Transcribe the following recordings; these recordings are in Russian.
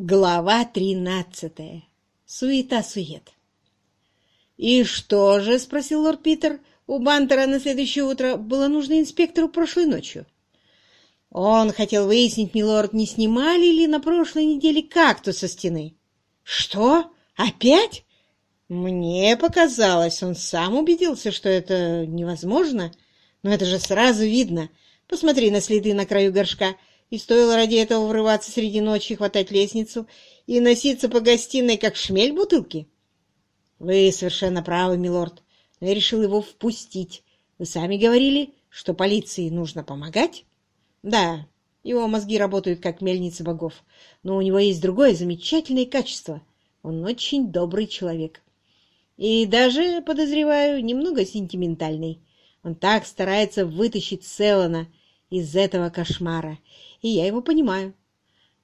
Глава тринадцатая. Суета-сует. «И что же?» — спросил лорд Питер. «У Бантера на следующее утро было нужно инспектору прошлой ночью». Он хотел выяснить, милорд, не снимали ли на прошлой неделе кактус со стены. «Что? Опять?» Мне показалось, он сам убедился, что это невозможно. Но это же сразу видно. Посмотри на следы на краю горшка. И стоило ради этого врываться среди ночи, хватать лестницу и носиться по гостиной, как шмель бутылки? Вы совершенно правы, милорд. Но я решил его впустить. Вы сами говорили, что полиции нужно помогать? Да, его мозги работают как мельницы богов. Но у него есть другое замечательное качество. Он очень добрый человек. И даже, подозреваю, немного сентиментальный. Он так старается вытащить Селана из этого кошмара и я его понимаю.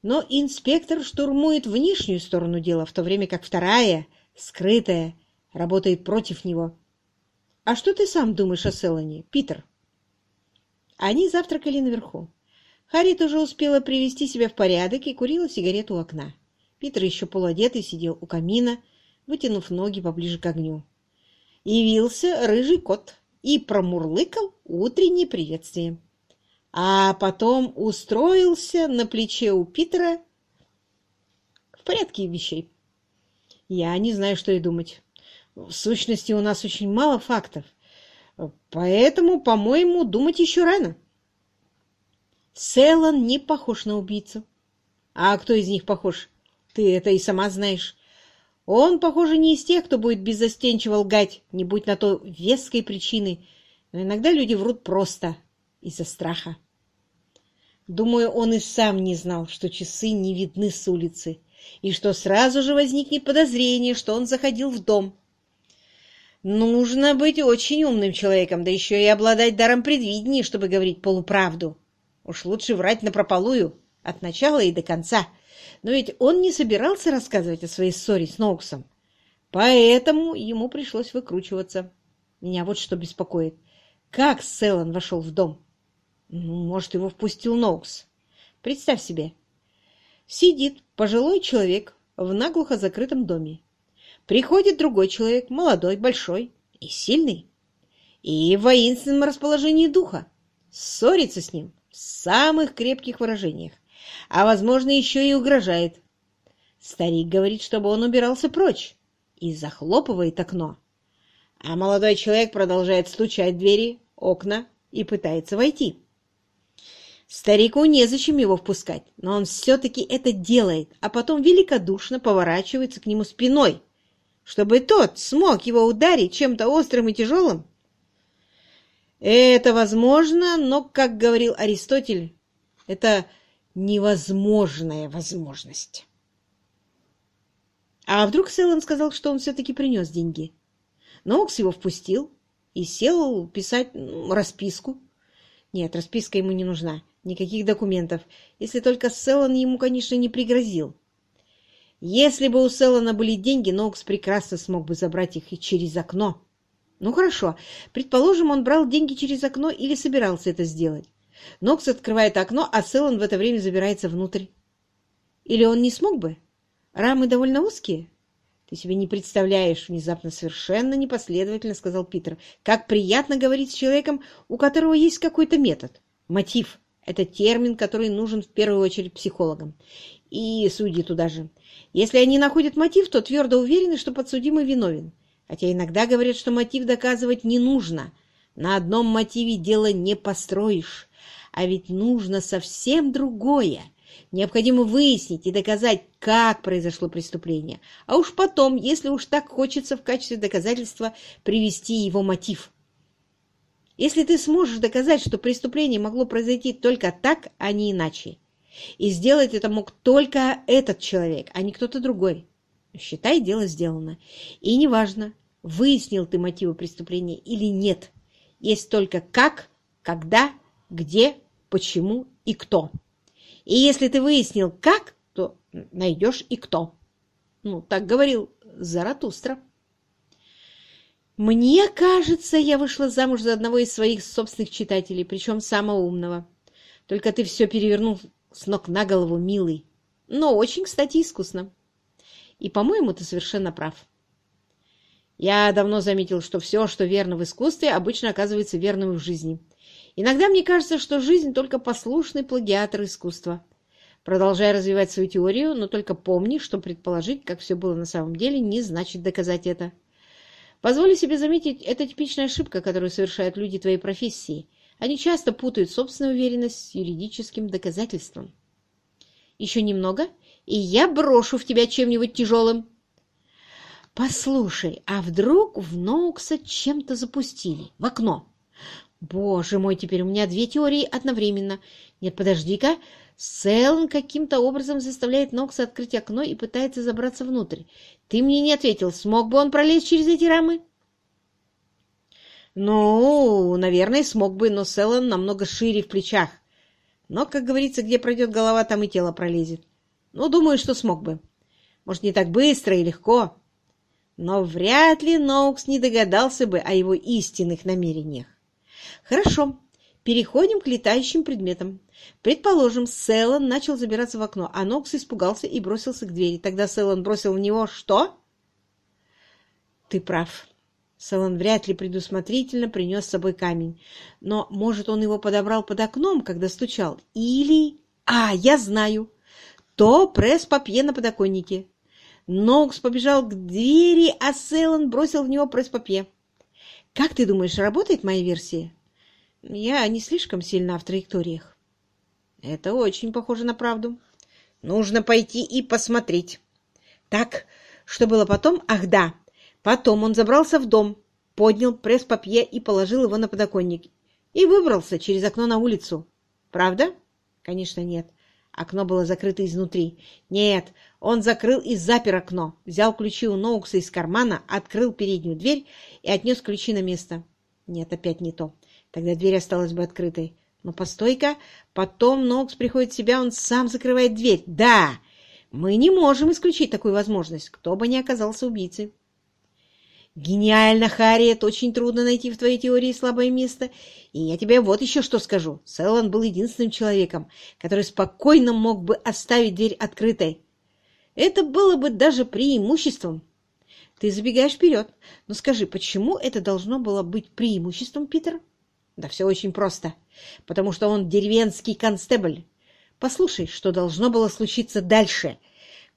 Но инспектор штурмует внешнюю сторону дела, в то время как вторая, скрытая, работает против него. А что ты сам думаешь о Селане, Питер? Они завтракали наверху. Харри тоже успела привести себя в порядок и курила сигарету у окна. Питер еще полуодетый сидел у камина, вытянув ноги поближе к огню. Явился рыжий кот и промурлыкал утреннее приветствие а потом устроился на плече у Питера в порядке вещей. Я не знаю, что и думать. В сущности, у нас очень мало фактов, поэтому, по-моему, думать еще рано. Селан не похож на убийцу. А кто из них похож? Ты это и сама знаешь. Он, похоже, не из тех, кто будет беззастенчиво лгать, не будь на то веской причины. Но иногда люди врут просто из-за страха. Думаю, он и сам не знал, что часы не видны с улицы, и что сразу же возникнет подозрение, что он заходил в дом. Нужно быть очень умным человеком, да еще и обладать даром предвидения, чтобы говорить полуправду. Уж лучше врать напропалую, от начала и до конца. Но ведь он не собирался рассказывать о своей ссоре с Ноуксом, поэтому ему пришлось выкручиваться. Меня вот что беспокоит. Как Селлан вошел в дом? Ну, может, его впустил Ноукс. Представь себе. Сидит пожилой человек в наглухо закрытом доме. Приходит другой человек, молодой, большой и сильный, и в воинственном расположении духа. Ссорится с ним в самых крепких выражениях, а, возможно, еще и угрожает. Старик говорит, чтобы он убирался прочь, и захлопывает окно. А молодой человек продолжает стучать в двери, окна и пытается войти. Старику незачем его впускать, но он все-таки это делает, а потом великодушно поворачивается к нему спиной, чтобы тот смог его ударить чем-то острым и тяжелым. Это возможно, но, как говорил Аристотель, это невозможная возможность. А вдруг Селлен сказал, что он все-таки принес деньги? Ноукс его впустил и сел писать ну, расписку. Нет, расписка ему не нужна. Никаких документов, если только Селлан ему, конечно, не пригрозил. Если бы у Селлана были деньги, Ноукс прекрасно смог бы забрать их и через окно. Ну хорошо, предположим, он брал деньги через окно или собирался это сделать. Нокс открывает окно, а Селлан в это время забирается внутрь. Или он не смог бы? Рамы довольно узкие. Ты себе не представляешь, внезапно совершенно непоследовательно сказал Питер, как приятно говорить с человеком, у которого есть какой-то метод, мотив. Это термин, который нужен в первую очередь психологам. И судьи туда же. Если они находят мотив, то твердо уверены, что подсудимый виновен. Хотя иногда говорят, что мотив доказывать не нужно. На одном мотиве дело не построишь. А ведь нужно совсем другое. Необходимо выяснить и доказать, как произошло преступление. А уж потом, если уж так хочется в качестве доказательства привести его мотив. Если ты сможешь доказать, что преступление могло произойти только так, а не иначе, и сделать это мог только этот человек, а не кто-то другой, считай, дело сделано. И неважно, выяснил ты мотивы преступления или нет, есть только как, когда, где, почему и кто. И если ты выяснил как, то найдешь и кто. Ну, так говорил Заратустра. Мне кажется, я вышла замуж за одного из своих собственных читателей, причем самого умного. Только ты все перевернул с ног на голову, милый. но очень, кстати, искусно. И, по-моему, ты совершенно прав. Я давно заметил, что все, что верно в искусстве, обычно оказывается верным в жизни. Иногда мне кажется, что жизнь только послушный плагиатор искусства. Продолжай развивать свою теорию, но только помни, что предположить, как все было на самом деле, не значит доказать это. Позволю себе заметить, это типичная ошибка, которую совершают люди твоей профессии. Они часто путают собственную уверенность с юридическим доказательством. Еще немного, и я брошу в тебя чем-нибудь тяжелым. Послушай, а вдруг в Ноукса чем-то запустили? В окно? Боже мой, теперь у меня две теории одновременно. Нет, подожди-ка. Селн каким-то образом заставляет Нокса открыть окно и пытается забраться внутрь. Ты мне не ответил, смог бы он пролезть через эти рамы? Ну, наверное, смог бы, но Селн намного шире в плечах. Но, как говорится, где пройдет голова, там и тело пролезет. Ну, думаю, что смог бы. Может, не так быстро и легко. Но вряд ли Ноукс не догадался бы о его истинных намерениях. Хорошо, переходим к летающим предметам. Предположим, Селлан начал забираться в окно, а Нокс испугался и бросился к двери. Тогда Селлан бросил в него что? Ты прав. Селлан вряд ли предусмотрительно принес с собой камень. Но, может, он его подобрал под окном, когда стучал? Или... А, я знаю. То пресс-папье на подоконнике. Нокс побежал к двери, а Селлан бросил в него пресс-папье. Как ты думаешь, работает моя версия? Я не слишком сильна в траекториях. Это очень похоже на правду. Нужно пойти и посмотреть. Так, что было потом? Ах, да. Потом он забрался в дом, поднял пресс-папье и положил его на подоконник. И выбрался через окно на улицу. Правда? Конечно, нет. Окно было закрыто изнутри. Нет, он закрыл и запер окно, взял ключи у Ноукса из кармана, открыл переднюю дверь и отнес ключи на место. Нет, опять не то. Тогда дверь осталась бы открытой. Но постой-ка, потом Нокс приходит в себя, он сам закрывает дверь. Да, мы не можем исключить такую возможность, кто бы ни оказался убийцей. Гениально, Харриет, очень трудно найти в твоей теории слабое место. И я тебе вот еще что скажу. Селлан был единственным человеком, который спокойно мог бы оставить дверь открытой. Это было бы даже преимуществом. Ты забегаешь вперед. Но скажи, почему это должно было быть преимуществом, Питер? Да все очень просто. Потому что он деревенский констебль. Послушай, что должно было случиться дальше.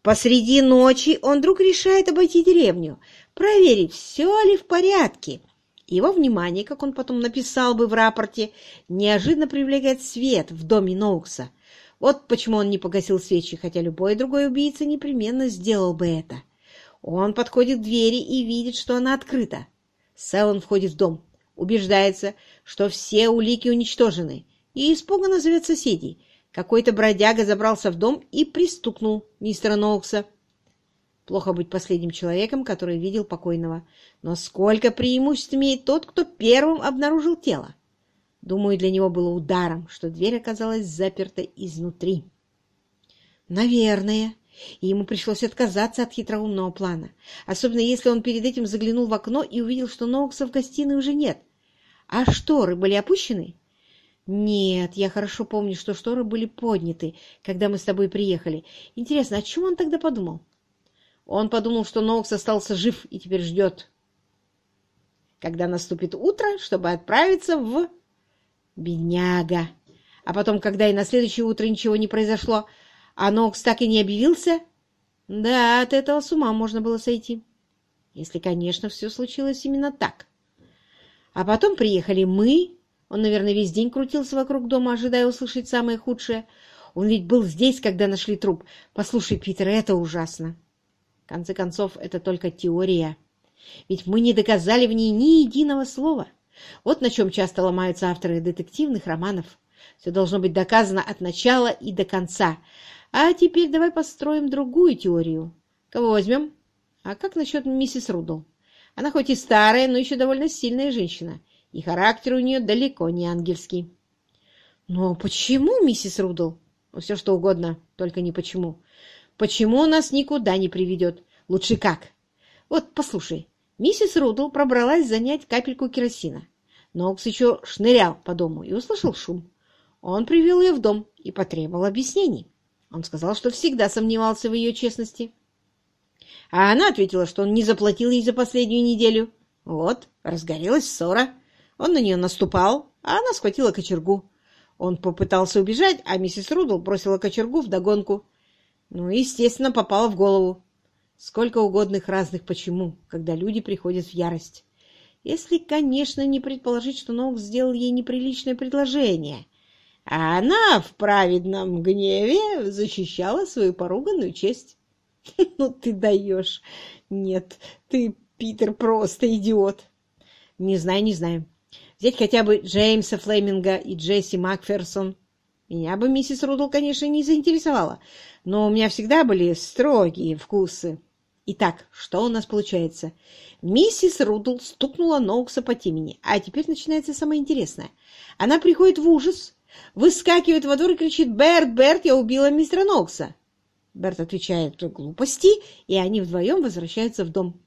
Посреди ночи он вдруг решает обойти деревню, проверить, все ли в порядке. Его внимание, как он потом написал бы в рапорте, неожиданно привлекает свет в доме Ноукса. Вот почему он не погасил свечи, хотя любой другой убийца непременно сделал бы это. Он подходит к двери и видит, что она открыта. Селлен входит в дом убеждается, что все улики уничтожены, и испуганно зовет соседей. Какой-то бродяга забрался в дом и пристукнул мистера Ноукса. Плохо быть последним человеком, который видел покойного. Но сколько преимуществ имеет тот, кто первым обнаружил тело? Думаю, для него было ударом, что дверь оказалась заперта изнутри. Наверное. И ему пришлось отказаться от хитроумного плана, особенно если он перед этим заглянул в окно и увидел, что Ноукса в гостиной уже нет. А шторы были опущены? Нет, я хорошо помню, что шторы были подняты, когда мы с тобой приехали. Интересно, о чем он тогда подумал? Он подумал, что Ноукс остался жив и теперь ждет, когда наступит утро, чтобы отправиться в... Бедняга! А потом, когда и на следующее утро ничего не произошло, а Ноукс так и не объявился, да, от этого с ума можно было сойти. Если, конечно, все случилось именно так. А потом приехали мы. Он, наверное, весь день крутился вокруг дома, ожидая услышать самое худшее. Он ведь был здесь, когда нашли труп. Послушай, Питер, это ужасно. В конце концов, это только теория. Ведь мы не доказали в ней ни единого слова. Вот на чем часто ломаются авторы детективных романов. Все должно быть доказано от начала и до конца. А теперь давай построим другую теорию. Кого возьмем? А как насчет миссис Рудл? Она хоть и старая, но еще довольно сильная женщина, и характер у нее далеко не ангельский. Но почему, миссис Рудл? Ну, все что угодно, только не почему. Почему нас никуда не приведет? Лучше как? Вот, послушай, миссис Рудл пробралась занять капельку керосина. Ноукс еще шнырял по дому и услышал шум. Он привел ее в дом и потребовал объяснений. Он сказал, что всегда сомневался в ее честности. А она ответила, что он не заплатил ей за последнюю неделю. Вот, разгорелась ссора. Он на нее наступал, а она схватила кочергу. Он попытался убежать, а миссис Рудл бросила кочергу вдогонку. Ну, естественно, попала в голову. Сколько угодных разных «почему», когда люди приходят в ярость. Если, конечно, не предположить, что Ноукс сделал ей неприличное предложение, а она в праведном гневе защищала свою поруганную честь. Ну, ты даешь. Нет, ты, Питер, просто идиот. Не знаю, не знаю. Взять хотя бы Джеймса Флеминга и Джесси Макферсон. Меня бы миссис Рудл, конечно, не заинтересовала, но у меня всегда были строгие вкусы. Итак, что у нас получается? Миссис Рудл стукнула Ноукса по темени, а теперь начинается самое интересное. Она приходит в ужас, выскакивает во двор и кричит «Берт, Берт, я убила мистера Ноукса!» Берт отвечает «Глупости», и они вдвоем возвращаются в дом.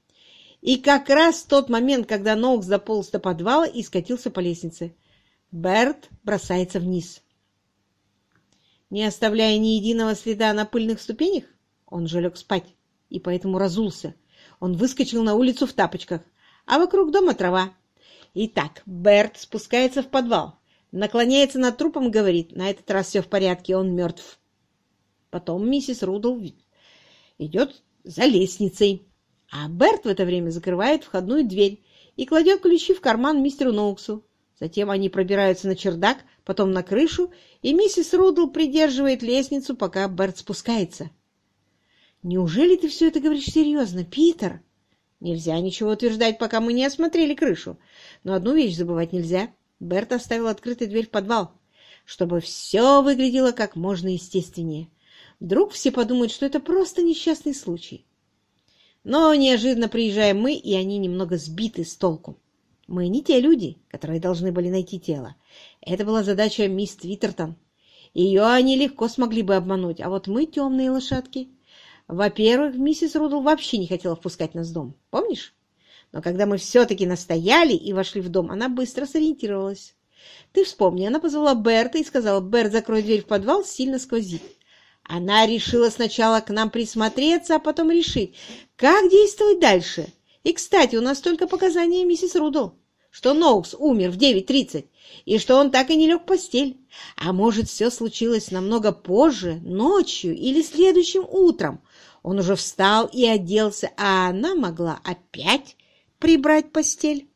И как раз тот момент, когда Ноукс дополз до подвала и скатился по лестнице. Берт бросается вниз. Не оставляя ни единого следа на пыльных ступенях, он же лег спать и поэтому разулся. Он выскочил на улицу в тапочках, а вокруг дома трава. Итак, Берт спускается в подвал, наклоняется над трупом и говорит, на этот раз все в порядке, он мертв. Потом миссис Рудл идет за лестницей, а Берт в это время закрывает входную дверь и кладет ключи в карман мистеру Ноуксу. Затем они пробираются на чердак, потом на крышу, и миссис Рудл придерживает лестницу, пока Берт спускается. Неужели ты все это говоришь серьезно, Питер? Нельзя ничего утверждать, пока мы не осмотрели крышу. Но одну вещь забывать нельзя. Берт оставил открытой дверь в подвал, чтобы все выглядело как можно естественнее. Вдруг все подумают, что это просто несчастный случай. Но неожиданно приезжаем мы, и они немного сбиты с толку. Мы не те люди, которые должны были найти тело. Это была задача мисс Твиттертон. Ее они легко смогли бы обмануть, а вот мы темные лошадки. Во-первых, миссис Рудл вообще не хотела впускать нас в дом. Помнишь? Но когда мы все-таки настояли и вошли в дом, она быстро сориентировалась. Ты вспомни, она позвала Берта и сказала, «Берт, закрой дверь в подвал, сильно сквозит». Она решила сначала к нам присмотреться, а потом решить, как действовать дальше. И, кстати, у нас только показания миссис Рудл, что Ноукс умер в 9.30 и что он так и не лег в постель. А может, все случилось намного позже, ночью или следующим утром, он уже встал и оделся, а она могла опять прибрать постель.